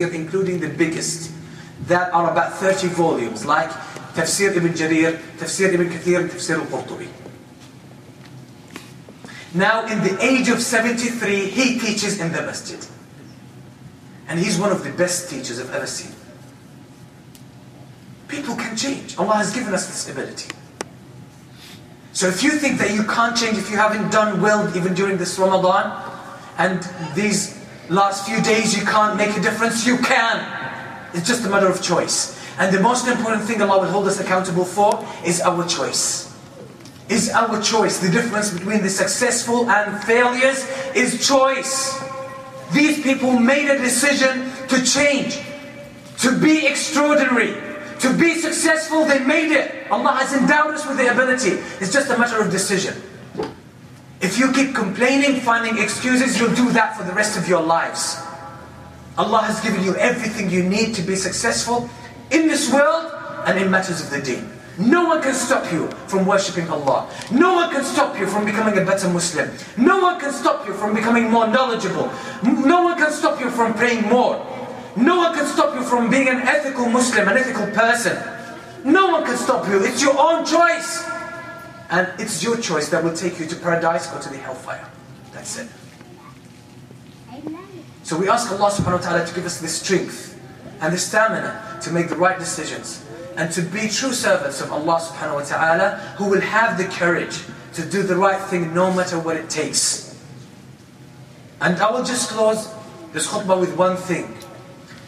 including the biggest, that are about 30 volumes, like Tafsir ibn Jarir, Tafsir ibn Kathir, and Tafsir al-Qurtubi. Now, in the age of 73, he teaches in the masjid. And he's one of the best teachers I've ever seen. People can change. Allah has given us this ability. So if you think that you can't change, if you haven't done well even during this Ramadan, and these last few days you can't make a difference, you can. It's just a matter of choice. And the most important thing Allah will hold us accountable for is our choice. Is our choice. The difference between the successful and failures is choice. These people made a decision to change, to be extraordinary, to be successful, they made it. Allah has endowed us with the ability. It's just a matter of decision. If you keep complaining, finding excuses, you'll do that for the rest of your lives. Allah has given you everything you need to be successful in this world and in matters of the deen. No one can stop you from worshipping Allah. No one can stop you from becoming a better Muslim. No one can stop you from becoming more knowledgeable. No one can stop you from praying more. No one can stop you from being an ethical Muslim, an ethical person. No one can stop you. It's your own choice. And it's your choice that will take you to paradise or to the hellfire. That's it. So we ask Allah subhanahu wa ta'ala to give us the strength and the stamina to make the right decisions and to be true servants of Allah subhanahu wa ta'ala who will have the courage to do the right thing no matter what it takes. And I will just close this khutbah with one thing.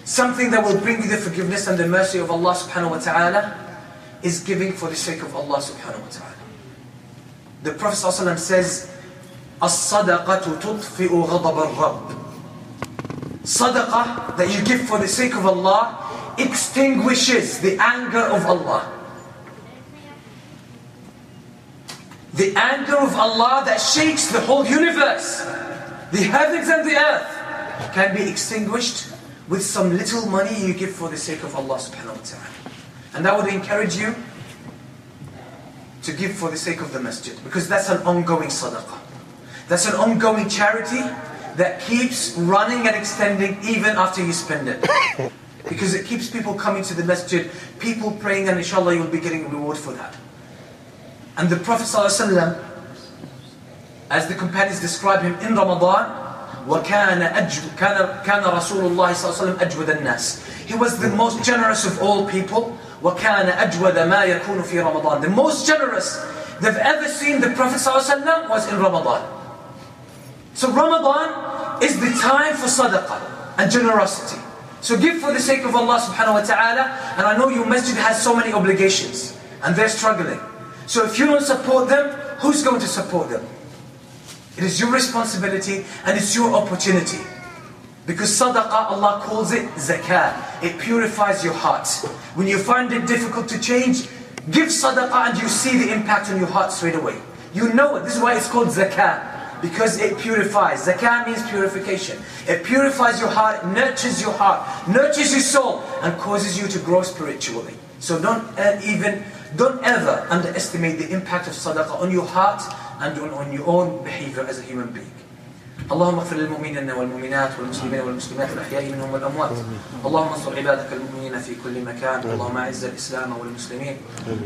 Something that will bring you the forgiveness and the mercy of Allah subhanahu wa ta'ala is giving for the sake of Allah subhanahu wa ta'ala. The Prophet ﷺ says, الصدقة تطفئ غضب الرب. Sadaqah that you give for the sake of Allah extinguishes the anger of Allah. The anger of Allah that shakes the whole universe, the heavens and the earth, can be extinguished with some little money you give for the sake of Allah subhanahu wa ta'ala. And I would encourage you to give for the sake of the masjid because that's an ongoing sadaqah. That's an ongoing charity that keeps running and extending even after you spend it. Because it keeps people coming to the masjid, people praying, and inshallah you'll be getting reward for that. And the Prophet ﷺ, as the companions describe him in Ramadan, وكان أجود كان كان رسول الله صلى الله عليه وسلم أجود الناس. He was the most generous of all people. وكان أجود ما يكون في رمضان. The most generous they've ever seen the Prophet صلى الله عليه وسلم was in Ramadan. So Ramadan is the time for sadaqah and generosity. So give for the sake of Allah subhanahu wa ta'ala. And I know your masjid has so many obligations and they're struggling. So if you don't support them, who's going to support them? It is your responsibility and it's your opportunity. Because sadaqah, Allah calls it zakah. It purifies your heart. When you find it difficult to change, give sadaqah and you see the impact on your heart straight away. You know it. This is why it's called zakah. Because it purifies. Zakah means purification. It purifies your heart, nurtures your heart, nurtures your soul, and causes you to grow spiritually. So don't uh, even, don't ever underestimate the impact of sadaqah on your heart and on, on your own behavior as a human being. اللهم اغفر للمؤمنين والمؤمنات والمسلمين والمسلمات الأحياء منهم والأموات. اللهم انصر عبادك المؤمنين في كل مكان. اللهم اعز الإسلام والمسلمين.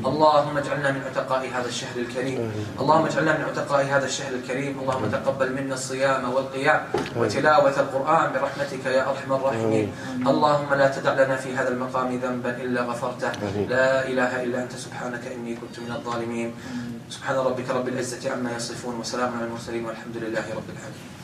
اللهم اجعلنا من عتقاء هذا الشهر الكريم. اللهم اجعلنا من عتقاء هذا الشهر الكريم. اللهم تقبل منا الصيام والقيام وتلاوة القرآن برحمتك يا أرحم الراحمين. اللهم لا تدع لنا في هذا المقام ذنبا إلا غفرته. لا إله إلا أنت سبحانك إني كنت من الظالمين. سبحان ربك رب العزة عما يصفون وسلام على المرسلين والحمد لله رب العالمين.